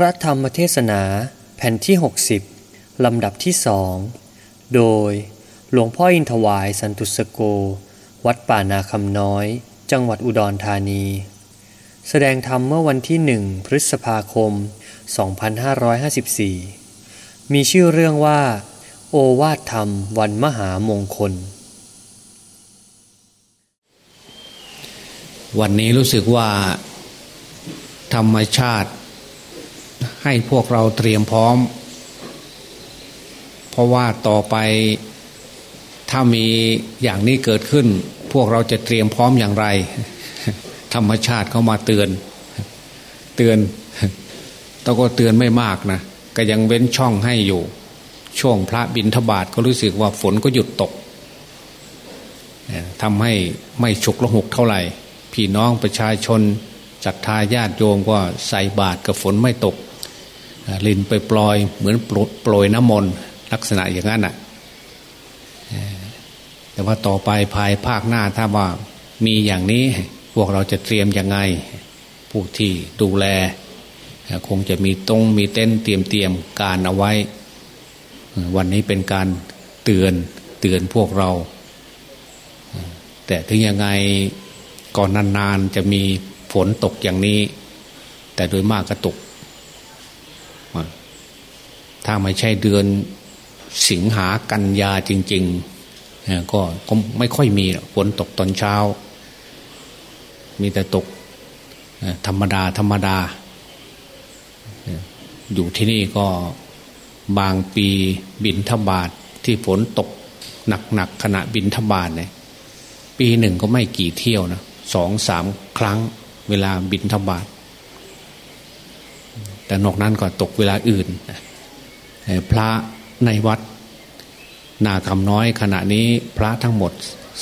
พระธรรมเทศนาแผ่นที่ 60 ลำดับที่สองโดยหลวงพ่ออินทวายสันตุสโก วัดป่านาคำน้อย จังหวัดอุดรธานี แสดงธรรมเมื่อวันที่หนึ่งพฤษภาคม 2554 มีชื่อเรื่องว่า โอวาทธรรมวันมหามงคล วันนี้รู้สึกว่า ธรรมชาติ ให้พวกเราเตรียมพร้อม เพราะว่าต่อไปถ้ามีอย่างนี้เกิดขึ้น พวกเราจะเตรียมพร้อมอย่างไร ธรรมชาติเข้ามาเตือน เตือนแต่ก็เตือนไม่มากนะก็ยังเว้นช่องให้อยู่ ช่วงพระบินทบาทก็รู้สึกว่าฝนก็หยุดตกทำให้ไม่ฉุกละหุกเท่าไหร่ พี่น้องประชาชนศรัทธาญาติโยมก็ใส่บาตรกับฝนไม่ตก ลินไปปล่อยเหมือนโปรยน้ำมนต์ลักษณะอย่างนั้นอะแต่ว่าต่อไปภายภาคหน้าถ้าว่ามีอย่างนี้พวกเราจะเตรียมยังไง ผู้ที่ดูแล คงจะมีตรงมีเต้นเตรียมเตรียมการเอาไว้ วันนี้เป็นการเตือนเตือนพวกเรา แต่ถึงยังไงก่อนนานๆจะมีฝนตกอย่างนี้ แต่โดยมากก็ตก ถ้าไม่ใช่เดือนสิงหากันยาจริง ๆ ก็ก็ไม่ค่อยมีฝนตกตอนเช้า มีแต่ตกธรรมดา ธรรมดา อยู่ที่นี่ก็บางปีบินทบาทที่ฝนตกหนักๆขณะบินทบาทเนี่ยปีหนึ่งก็ไม่กี่เที่ยวนะสองสามครั้งเวลาบินทบาท แต่นอกนั้นก็ตกเวลาอื่น พระในวัดนาคำน้อยขณะนี้พระทั้งหมด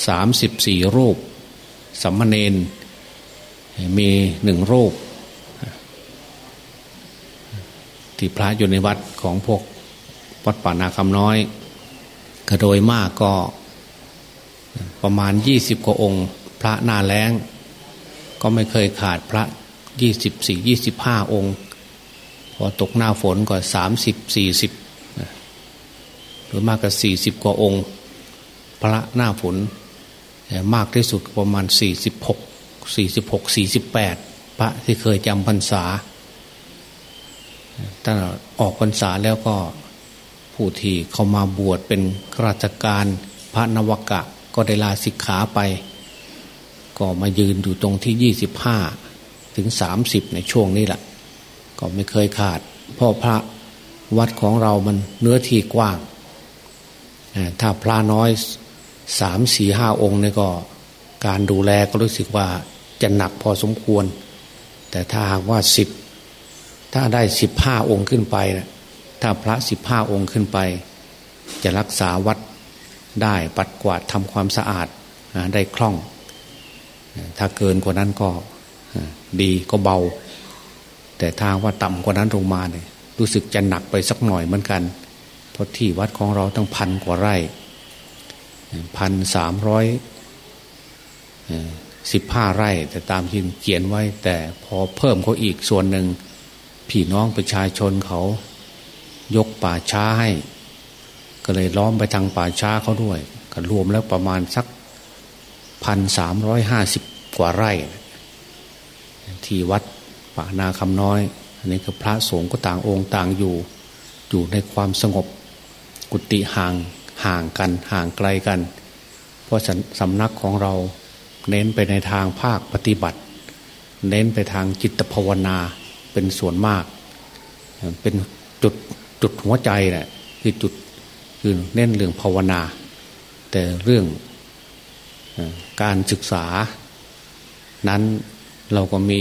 สามสิบสี่รูปสัมมเนนมีหนึ่งรูป ที่พระอยู่ในวัดของพวกวัดป่านาคำน้อยก็โดยมากก็ประมาณยี่สิบกว่าองค์ พระนาแรงก็ไม่เคยขาดพระยี่สิบสี่ยี่สิบห้าองค์ พอตกหน้าฝนก็สามสิบสี่สิบหรือมากกว่าสี่สิบกว่าองค์ พระหน้าฝนมากที่สุดประมาณสี่สิบหกสี่สิบหกสี่สิบแปดพระที่เคยจำพรรษาถ้าออกพรรษาแล้วก็ผู้ที่เขามาบวชเป็นราชการพระนวกะก็ได้ลาสิกขาไป ก็มายืนอยู่ตรงที่ยี่สิบห้าถึงสามสิบในช่วงนี้แหละ ก็ไม่เคยขาดพ่อพระวัดของเรามันเนื้อที่กว้าง ถ้าพระน้อยสามสี่ห้าองค์เนี่ยก็ การดูแลก็รู้สึกว่าจะหนักพอสมควร แต่ถ้าหากว่าสิบถ้าได้สิบห้าองค์ขึ้นไปนะถ้าพระสิบห้าองค์ขึ้นไป จะรักษาวัดได้ปัดกวาดทำความสะอาดได้คล่อง ถ้าเกินกว่านั้นก็ดีก็เบา แต่ทางว่าต่ำกว่านั้นลงมาเนี่ยรู้สึกจะหนักไปสักหน่อยเหมือนกัน เพราะที่วัดของเราตั้งพันกว่าไร่พันสามร้อยสิบห้าไร่ แต่ตามที่เขียนไว้ แต่พอเพิ่มเขาอีกส่วนหนึ่งพี่น้องประชาชนเขายกป่าช้าให้ ก็เลยล้อมไปทางป่าช้าเขาด้วย ก็รวมแล้วประมาณสักพันสามร้อยห้าสิบกว่าไร่ ที่วัด ป่านาคำน้อย อันนี้คือพระสงฆ์ก็ต่างองค์ต่างอยู่ อยู่ในความสงบ กุฏิห่างห่างกันห่างไกลกัน เพราะสำนักของเราเน้นไปในทางภาคปฏิบัติ เน้นไปทางจิตภาวนาเป็นส่วนมาก เป็นจุดจุดหัวใจแหละคือจุดคือเน้นเรื่องภาวนา แต่เรื่องการศึกษา นั้นเราก็มี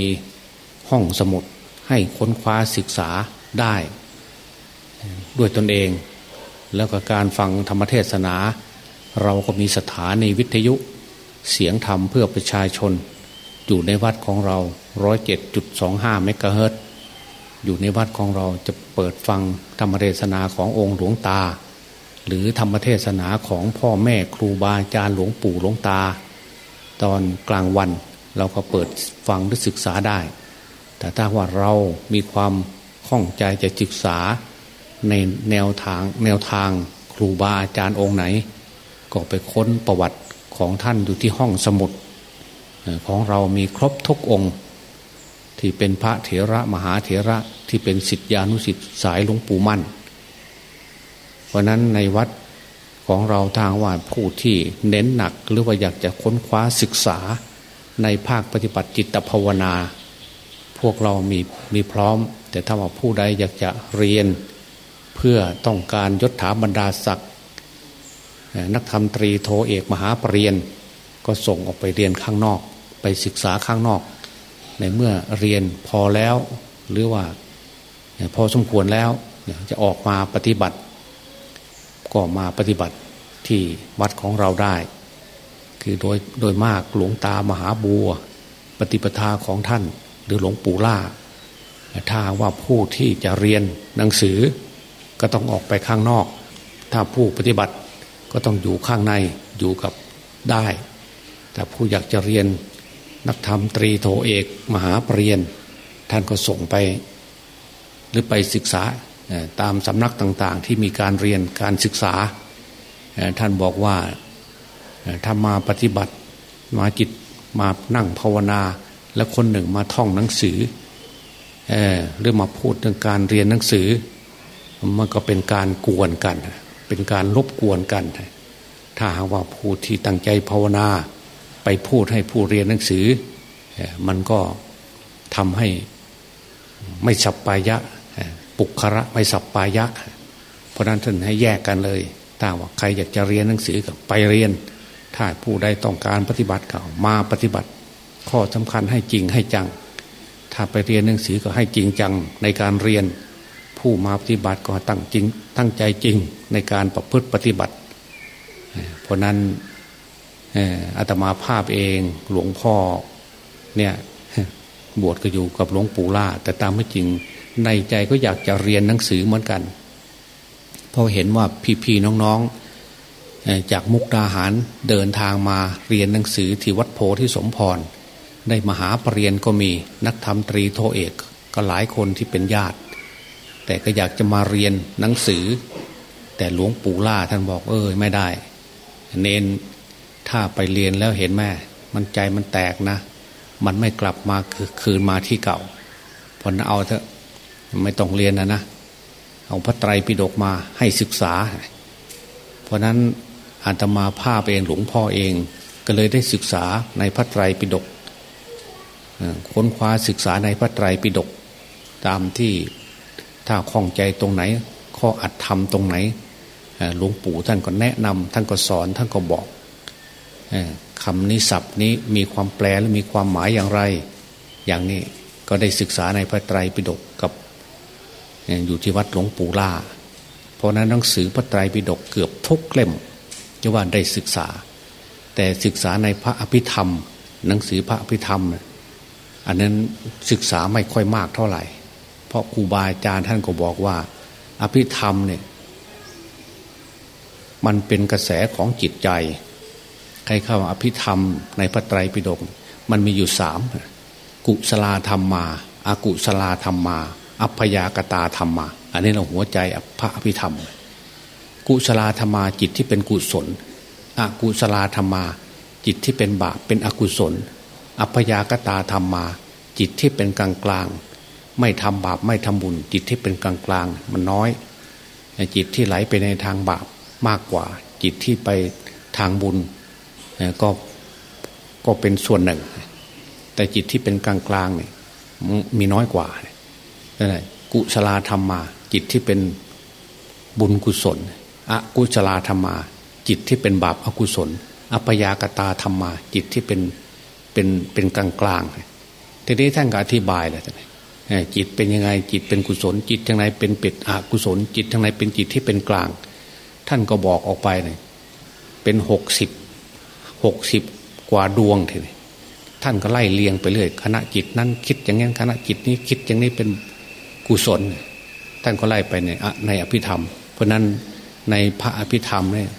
ห้องสมุดให้ค้นคว้าศึกษาได้ ด้วยตนเอง แล้วก็การฟังธรรมเทศนา เราก็มีสถานีวิทยุเสียงธรรมเพื่อประชาชน อยู่ในวัดของเราร้อยเจ็ดจุดสองห้าเมกะเฮิรตอยู่ในวัดของเราจะเปิดฟังธรรมเทศนาขององค์หลวงตา หรือธรรมเทศนาของพ่อแม่ครูบาอาจารย์หลวงปู่หลวงตา ตอนกลางวันเราก็เปิดฟังหรือศึกษาได้ แต่ถ้าว่าเรามีความข้องใจจะศึกษาในแนวทางแนวทางครูบาอาจารย์องค์ไหน ก็ไปค้นประวัติของท่านอยู่ที่ห้องสมุด ของเรามีครบทุกองค์ ที่เป็นพระเถระมหาเถระที่เป็นสิทธิานุสิทธิสายหลวงปู่มั่น เพราะนั้นในวัดของเราทางว่าผู้ที่เน้นหนักหรือว่าอยากจะค้นคว้าศึกษาในภาคปฏิบัติจิตภาวนา พวกเรามีมีพร้อม แต่ถ้าว่าผู้ใดอยากจะเรียนเพื่อต้องการยศถาบรรดาศักดิ์นักธรรมตรีโทเอกมหาปรริญญาก็ส่งออกไปเรียนข้างนอก ไปศึกษาข้างนอก ในเมื่อเรียนพอแล้ว หรือว่าพอสมควรแล้วจะออกมาปฏิบัติ ก็มาปฏิบัติที่วัดของเราได้ คือโดยโดยมากหลวงตามหาบัว ปฏิปทาของท่าน หรือหลวงปู่ล่า ถ้าว่าผู้ที่จะเรียนหนังสือ ก็ต้องออกไปข้างนอก ถ้าผู้ปฏิบัติก็ต้องอยู่ข้างในอยู่กับได้ แต่ผู้อยากจะเรียนนักธรรมตรีโทเอก มหาปรริญญาท่านก็ส่งไป หรือไปศึกษาตามสำนักต่างๆ ที่มีการเรียนการศึกษา ท่านบอกว่าถ้ามาปฏิบัติมาจิตมานั่งภาวนา แล้วคนหนึ่งมาท่องหนังสือหรือมาพูดเรื่องการเรียนหนังสือ มันก็เป็นการกวนกัน เป็นการรบกวนกัน ถ้าหากว่าผู้ที่ตั้งใจภาวนา ไปพูดให้ผู้เรียนหนังสือ มันก็ทำให้ไม่สับปายะ ปุคระไม่สับปายะ เพราะนั้นท่านให้แยกกันเลยถ้าว่าใครอยากจะเรียนหนังสือก็ไปเรียน ถ้าผู้ใดต้องการปฏิบัติก็มาปฏิบัติ ข้อสำคัญให้จริงให้จัง ถ้าไปเรียนหนังสือก็ให้จริงจังในการเรียน ผู้มาปฏิบัติก็ตั้งจริง ตั้งใจจริงในการประพฤติปฏิบัติ เพราะนั้นอาตมาภาพเองหลวงพ่อเนี่ยบวชก็อยู่กับหลวงปู่ล่า แต่ตามไม่จริงในใจก็อยากจะเรียนหนังสือเหมือนกันเพราะเห็นว่าพี่ๆน้องๆ จากมุกดาหารเดินทางมาเรียนหนังสือที่วัดโพธิสมพร ได้มหาปรริญญาก็มีนักธรรมตรีโทเอก ก็หลายคนที่เป็นญาติ แต่ก็อยากจะมาเรียนหนังสือ แต่หลวงปู่ล่าท่านบอกเออไม่ได้ เน้นถ้าไปเรียนแล้วเห็นแม่ มันใจมันแตกนะ มันไม่กลับมาคืนมาที่เก่าพอเอาเถอะไม่ต้องเรียนนะนะเอาพระไตรปิฎกมาให้ศึกษา เพราะนั้นอาตมาภาพเองหลวงพ่อเองก็เลยได้ศึกษาในพระไตรปิฎก ค้นคว้าศึกษาในพระไตรปิฎกตามที่ถ้าข้องใจตรงไหน ข้ออัดทำตรงไหนหลวงปู่ท่านก็แนะนำท่านก็สอนท่านก็บอกคำนี้ศัพท์นี้มีความแปลและมีความหมายอย่างไร อย่างนี้ก็ได้ศึกษาในพระไตรปิฎกกับอยู่ที่วัดหลวงปู่ล่า เพราะนั้นหนังสือพระไตรปิฎกเกือบทุกเล่มจะว่าได้ศึกษา แต่ศึกษาในพระอภิธรรม หนังสือพระอภิธรรม อันนั้นศึกษาไม่ค่อยมากเท่าไหร่ เพราะครูบาอาจารย์ท่านก็บอกว่า อภิธรรมเนี่ย มันเป็นกระแสของจิตใจ ใครเข้าอภิธรรมในพระไตรปิฎกมันมีอยู่สามกุศลธรรมมาอากุศลธรรมมา อัพยากตาธรรมมา อันนี้เราหัวใจพระอภิธรรม กุศลธรรมาจิตที่เป็นกุศลอกุศลธรรมาจิตที่เป็นบาปเป็นอกุศล อัพยากตาธรรมมา จิตที่เป็นกลางกลางไม่ทำบาปไม่ทำบุญ จิตที่เป็นกลางกลางมันน้อย จิตที่ไหลไปในทางบาปมากกว่า จิตที่ไปทางบุญก็ก็เป็นส่วนหนึ่ง แต่จิตที่เป็นกลางกลางเนี่ยมีน้อยกว่านั่นแหละกุศลธรรมมา จิตที่เป็นบุญกุศลอกุศลธรรมมา จิตที่เป็นบาปอกุศล อัปยากตาธรรมมา จิตที่เป็น เป็นเป็นกลางกลางทีนี้ท่านก็อธิบายเลยจิตเป็นยังไงจิตเป็นกุศล จิตทางไหนเป็นเป็ดอกุศล จิตทางไหนเป็นจิตที่เป็นกลาง ท่านก็บอกออกไปเลยเป็นหกสิบหกสิบกว่าดวงทีนี้ท่านก็ไล่เลียงไปเรื่อยคณะจิตนั้นคิดอย่างนี้คณะจิตนี้คิดอย่างนี้เป็นกุศล ท่านก็ไล่ไปในในอภิธรรม เพราะนั้นในพระอภิธรรมเนี่ย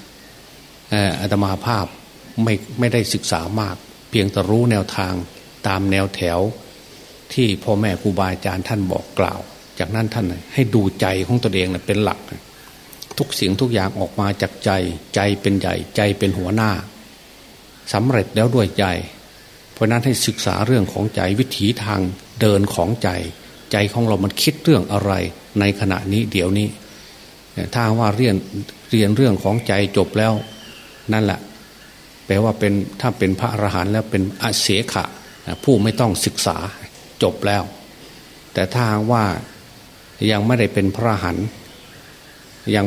อาตมาภาพไม่ไม่ได้ศึกษามาก พียงแต่รู้แนวทางตามแนวแถว ที่พ่อแม่ครูบาอาจารย์ท่านบอกกล่าว จากนั้นท่านให้ดูใจของตนเองเป็นหลัก ทุกสิ่งทุกอย่างออกมาจากใจ ใจเป็นใหญ่ใจเป็นหัวหน้าสำเร็จแล้วด้วยใจ เพราะนั้นให้ศึกษาเรื่องของใจวิถีทางเดินของใจ ใจของเรามันคิดเรื่องอะไร ในขณะนี้เดี๋ยวนี้ถ้าว่าเรียนเรียนเรื่องของใจจบแล้ว นั่นแหละ แปลว่าเป็นถ้าเป็นพระอรหันต์แล้วเป็นอาเสขะผู้ไม่ต้องศึกษาจบแล้ว แต่ถ้าว่ายังไม่ได้เป็นพระอรหันต์ยัง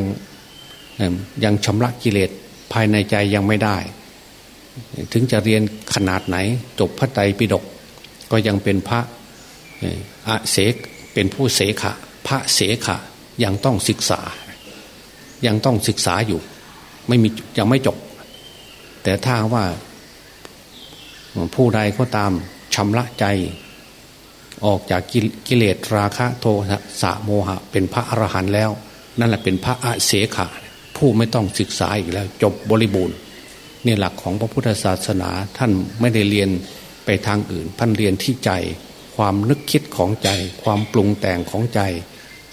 ยังชำระกิเลสภายในใจยังไม่ได้ ถึงจะเรียนขนาดไหน จบพระไตรปิฎกก็ยังเป็นพระอาเสกเป็นผู้เสขะ พระเสขะยังต้องศึกษา ยังต้องศึกษาอยู่ ไม่มียังไม่จบ แต่ถ้าว่า ผู้ใดก็ตามชำระใจ ออกจากกิเลสราคะโทสะโมหะ เป็นพระอรหันต์แล้ว นั่นแหละเป็นพระอาเสขะผู้ไม่ต้องศึกษาอีกแล้ว จบบริบูรณ์นี่หลักของพระพุทธศาสนาท่านไม่ได้เรียนไปทางอื่นท่านเรียนที่ใจ ความนึกคิดของใจ ความปรุงแต่งของใจ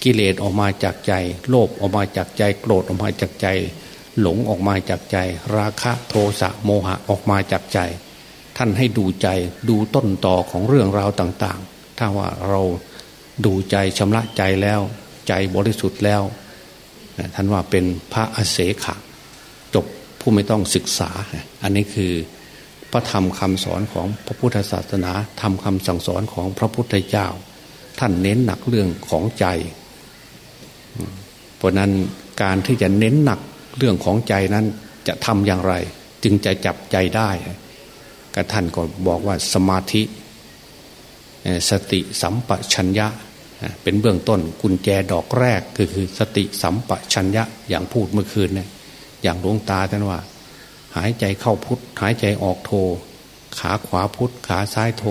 กิเลสออกมาจากใจ โลภออกมาจากใจ โกรธออกมาจากใจ หลงออกมาจากใจ ราคะโทสะโมหะออกมาจากใจ ท่านให้ดูใจดูต้นต่อของเรื่องราวต่างๆ ถ้าว่าเราดูใจชำระใจแล้ว ใจบริสุทธิ์แล้ว ท่านว่าเป็นพระอเสขะจบผู้ไม่ต้องศึกษา อันนี้คือพระธรรมคำสอนของพระพุทธศาสนาธรรมคำสั่งสอนของพระพุทธเจ้า ท่านเน้นหนักเรื่องของใจ เพราะนั้นการที่จะเน้นหนัก เรื่องของใจนั้นจะทำอย่างไร จึงจะจับใจได้ก็ท่านก็บอกว่าสมาธิ สติสัมปชัญญะ เป็นเบื้องต้นกุญแจดอกแรกคือคือสติสัมปชัญญะอย่างพูดเมื่อคืนเนี่ยอย่างหลวงตาท่านว่า หายใจเข้าพุทหายใจออกโท ขาขวาพุทขาซ้ายโท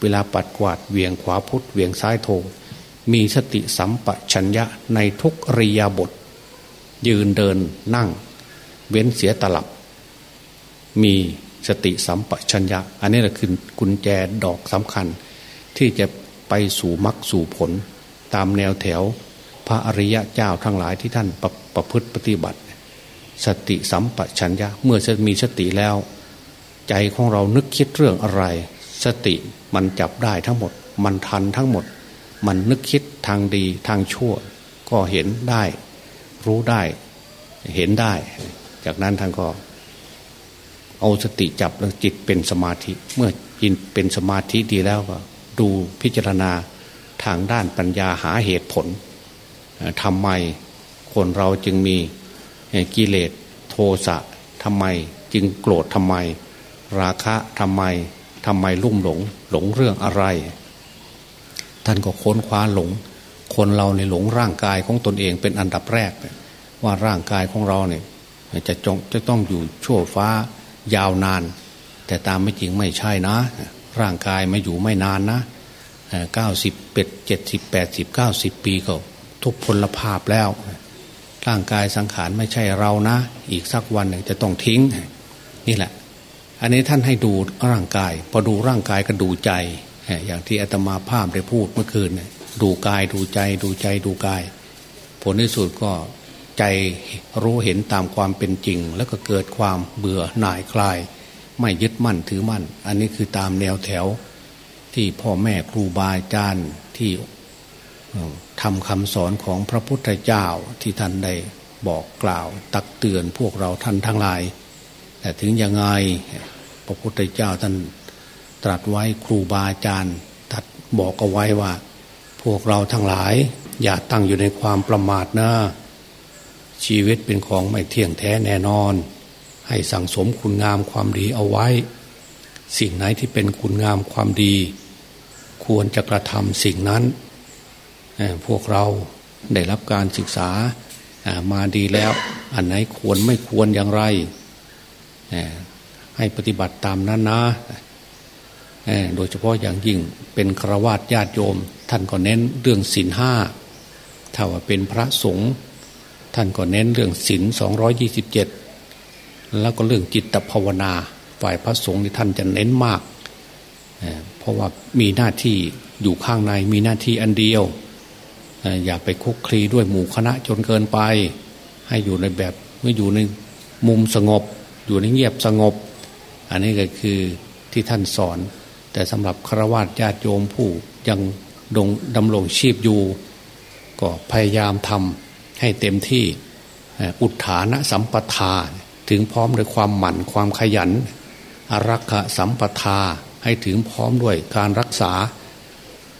เวลาปัดกวาดเวียงขวาพุทเวียงซ้ายโท มีสติสัมปชัญญะในทุกริยาบท ยืนเดินนั่ง เว้นเสียตลับ มีสติสัมปชัญญะ อันนี้แหละคือกุญแจดอกสำคัญ ที่จะไปสู่มรรคสู่ผล ตามแนวแถว พระอริยะเจ้าทั้งหลายที่ท่านประประพฤติปฏิบัติ สติสัมปชัญญะ เมื่อจะมีสติแล้ว ใจของเรานึกคิดเรื่องอะไร สติมันจับได้ทั้งหมด มันทันทั้งหมด มันนึกคิดทางดีทางชั่ว ก็เห็นได้ รู้ได้ เห็นได้ จากนั้นท่านก็เอาสติจับแล้วจิตเป็นสมาธิ เมื่อจิตเป็นสมาธิดีแล้วก็ ดูพิจารณาทางด้านปัญญาหาเหตุผลทำไมคนเราจึงมีกิเลสโทสะทำไม จึงโกรธทำไม ราคะทำไมทำไมลุ่มหลง หลงเรื่องอะไร ท่านก็ค้นคว้าหลง คนเราในหลงร่างกายของตนเองเป็นอันดับแรกว่าร่างกายของเราเนี่ยจะจงจะต้องอยู่ชั่วฟ้ายาวนาน แต่ตามไม่จริงไม่ใช่นะ ร่างกายไม่อยู่ไม่นานนะเก้าสิบเป็ดเจ็ดสิบแปดสิบเก้าสิบปีก็ทุกพลภาพแล้ว ร่างกายสังขารไม่ใช่เรานะ อีกสักวันหนึ่งจะต้องทิ้ง นี่แหละ อันนี้ท่านให้ดูร่างกาย พอดูร่างกายก็ดูใจ อย่างที่อาตมาภาพได้พูดเมื่อคืน ดูกายดูใจดูใจดูกาย ผลที่สุดก็ใจรู้เห็นตามความเป็นจริง แล้วก็เกิดความเบื่อหน่ายคลาย ไม่ยึดมั่นถือมั่น อันนี้คือตามแนวแถว ที่พ่อแม่ครูบาอาจารย์ที่ทำคำสอนของพระพุทธเจ้าที่ท่านได้บอกกล่าว ตักเตือนพวกเราท่านทั้งหลาย แต่ถึงยังไงพระพุทธเจ้าท่านตรัสไว้ครูบาอาจารย์ตัดบอกเอาไว้ว่า พวกเราทั้งหลาย อย่าตั้งอยู่ในความประมาทนะชีวิตเป็นของไม่เที่ยงแท้แน่นอน ให้สั่งสมคุณงามความดีเอาไว้ สิ่งไหนที่เป็นคุณงามความดี ควรจะกระทำสิ่งนั้น พวกเราได้รับการศึกษามาดีแล้ว อันไหนควรไม่ควรอย่างไร ให้ปฏิบัติตามนั้นนะ โดยเฉพาะอย่างยิ่งเป็นครวญญาติโยม ท่านก็เน้นเรื่องศีลห้าถ้าว่าเป็นพระสงฆ์ท่านก็เน้นเรื่องศีลสองยี่สิบเจ็ดแล้วก็เรื่องจิตภาวนา ฝ่ายพระสงฆ์ที่ท่านจะเน้นมาก เพราะว่ามีหน้าที่อยู่ข้างในมีหน้าที่อันเดียว อย่าไปคุกคลีด้วยหมู่คณะจนเกินไป ให้อยู่ในแบบเมื่ออยู่ในมุมสงบ อยู่ในเงียบสงบ อันนี้ก็คือที่ท่านสอน แต่สำหรับฆราวาสญาติโยมผู้ยัง ดงดำรงชีพอยู่ ก็พยายามทำให้เต็มที่อุทานะสัมปทา ถึงพร้อมด้วยความหมั่นความขยัน อรักขสัมปทาให้ถึงพร้อมด้วยการรักษา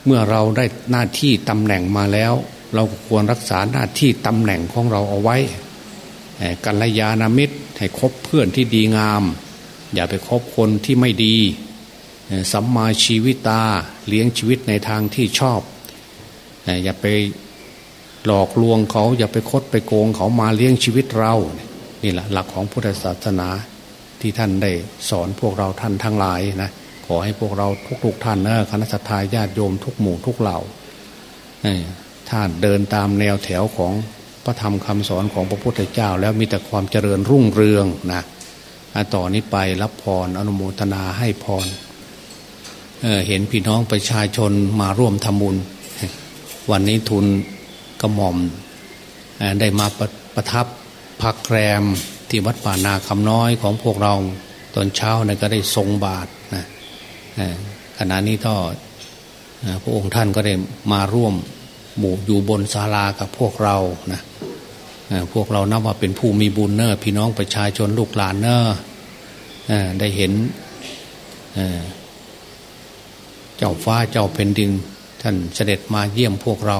เมื่อเราได้หน้าที่ตำแหน่งมาแล้ว เราควรรักษาหน้าที่ตำแหน่งของเราเอาไว้กัลยาณมิตรให้คบเพื่อนที่ดีงาม อย่าไปคบคนที่ไม่ดี สัมมาชีวิตาเลี้ยงชีวิตในทางที่ชอบ อย่าไปหลอกลวงเขา อย่าไปคดไปโกงเขามาเลี้ยงชีวิตเรานี่แหละหลักของพุทธศาสนาที่ท่านได้สอนพวกเราท่านทั้งหลายนะขอให้พวกเราทุกๆท่านนะคณะสัตยาญาติโยมทุกหมู่ทุกเหล่าท่านเดินตามแนวแถวของพระธรรมคำสอนของพระพุทธเจ้า แล้วมีแต่ความเจริญรุ่งเรืองนะต่อนนี้ไปรับพรอนุโมทนาให้พร เห็นพี่น้องประชาชนมาร่วมทำบุญ วันนี้ทุนกระหม่อมได้มาประประทับพักแรมที่วัดป่านาคำน้อยของพวกเราตอนเช้าเนี่ยก็ได้ทรงบาทนะขณะนี้ก็พระองค์ท่านก็ได้มาร่วมหมู่อยู่บนศาลากับพวกเรานะพวกเรานับว่าเป็นผู้มีบุญเนอะพี่น้องประชาชนลูกหลานเนอะได้เห็น จ้าฟ้าเจ้าแผ่นดิน ท่านเสด็จมาเยี่ยมพวกเรา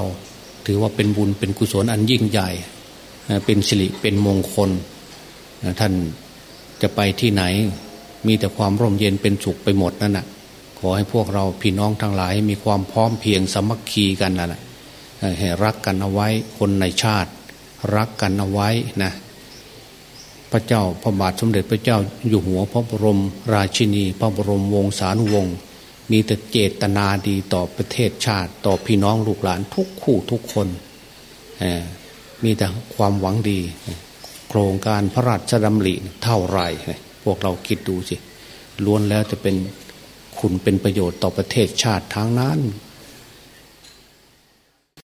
ถือว่าเป็นบุญเป็นกุศลอันยิ่งใหญ่ เป็นสิริเป็นมงคล ท่านจะไปที่ไหน มีแต่ความร่มเย็นเป็นสุขไปหมดนั่นแหะขอให้พวกเราพี่น้องทั้งหลาย มีความพร้อมเพียงสมัคคีกันนั่นแหละให้รักกันเอาไว้คนในชาติ รักกันเอาไว้นะพระเจ้าพระบาทสมเด็จพระเจ้าอยู่หัวพระบรมราชินี พระบรมวงศานุวงศ์ มีแต่เจตนาดีต่อประเทศชาติ ต่อพี่น้องลูกหลานทุกคู่ทุกคนมีแต่ความหวังดี โครงการพระราชดำริเท่าไรพวกเราคิดดูสิล้วนแล้วจะเป็นคุณเป็นประโยชน์ต่อประเทศชาติทางนั้น